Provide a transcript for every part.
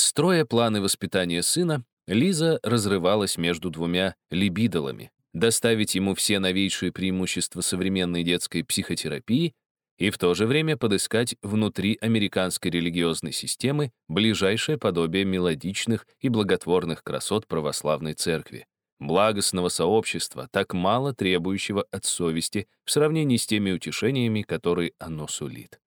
Строя планы воспитания сына, Лиза разрывалась между двумя либидолами — доставить ему все новейшие преимущества современной детской психотерапии и в то же время подыскать внутри американской религиозной системы ближайшее подобие мелодичных и благотворных красот православной церкви, благостного сообщества, так мало требующего от совести в сравнении с теми утешениями, которые оно сулит.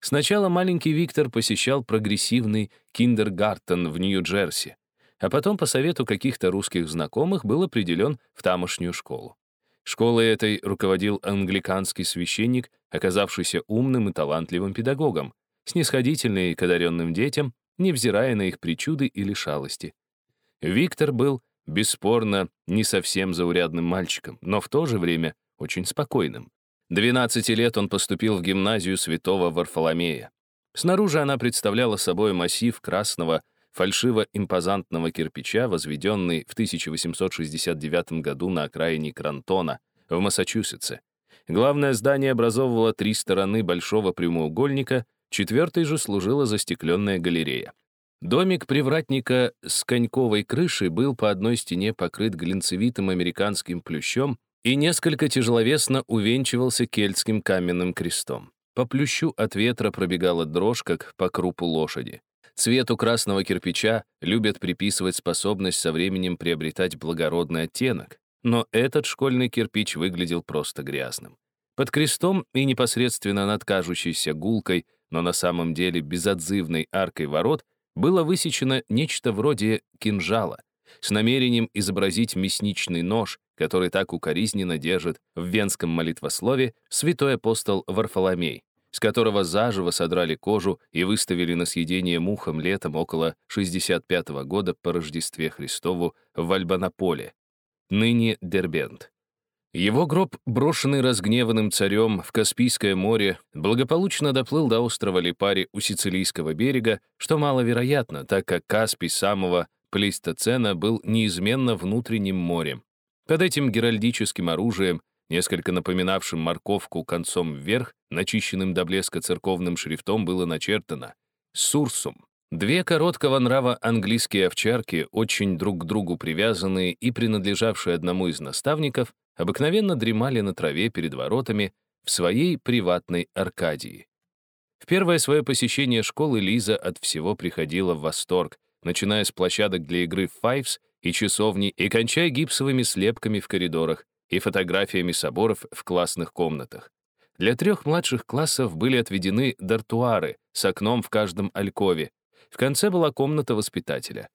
Сначала маленький Виктор посещал прогрессивный киндергартен в Нью-Джерси, а потом по совету каких-то русских знакомых был определен в тамошнюю школу. Школой этой руководил англиканский священник, оказавшийся умным и талантливым педагогом, снисходительный к одаренным детям, невзирая на их причуды или шалости. Виктор был, бесспорно, не совсем заурядным мальчиком, но в то же время очень спокойным. 12 лет он поступил в гимназию святого Варфоломея. Снаружи она представляла собой массив красного, фальшиво-импозантного кирпича, возведенный в 1869 году на окраине Крантона, в Массачусетсе. Главное здание образовывало три стороны большого прямоугольника, четвертой же служила застекленная галерея. Домик привратника с коньковой крышей был по одной стене покрыт глинцевитым американским плющом, и несколько тяжеловесно увенчивался кельтским каменным крестом. По плющу от ветра пробегала дрожь, как по крупу лошади. Цвету красного кирпича любят приписывать способность со временем приобретать благородный оттенок, но этот школьный кирпич выглядел просто грязным. Под крестом и непосредственно над кажущейся гулкой, но на самом деле безотзывной аркой ворот было высечено нечто вроде кинжала, с намерением изобразить мясничный нож, который так укоризненно держит в венском молитвослове святой апостол Варфоломей, с которого заживо содрали кожу и выставили на съедение мухам летом около 65 -го года по Рождестве Христову в Альбанаполе, ныне Дербент. Его гроб, брошенный разгневанным царем в Каспийское море, благополучно доплыл до острова Липари у Сицилийского берега, что маловероятно, так как Каспий самого Плейстоцена был неизменно внутренним морем. Под этим геральдическим оружием, несколько напоминавшим морковку концом вверх, начищенным до блеска церковным шрифтом было начертано «Сурсум». Две короткого нрава английские овчарки, очень друг к другу привязанные и принадлежавшие одному из наставников, обыкновенно дремали на траве перед воротами в своей приватной Аркадии. В первое свое посещение школы Лиза от всего приходила в восторг, начиная с площадок для игры в файвс и часовни и кончая гипсовыми слепками в коридорах и фотографиями соборов в классных комнатах. Для трех младших классов были отведены дартуары с окном в каждом алькове. В конце была комната воспитателя.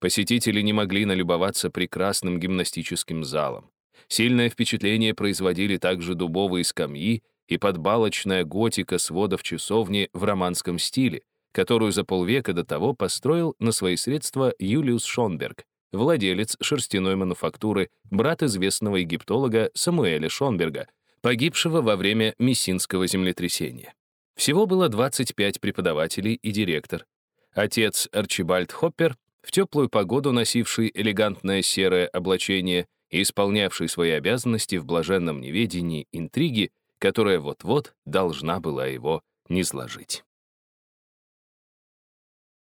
Посетители не могли налюбоваться прекрасным гимнастическим залом. Сильное впечатление производили также дубовые скамьи и подбалочная готика сводов часовни в романском стиле, которую за полвека до того построил на свои средства Юлиус Шонберг, владелец шерстяной мануфактуры, брат известного египтолога Самуэля Шонберга, погибшего во время Мессинского землетрясения. Всего было 25 преподавателей и директор. Отец Арчибальд Хоппер, в теплую погоду носивший элегантное серое облачение и исполнявший свои обязанности в блаженном неведении интриги, которая вот-вот должна была его низложить.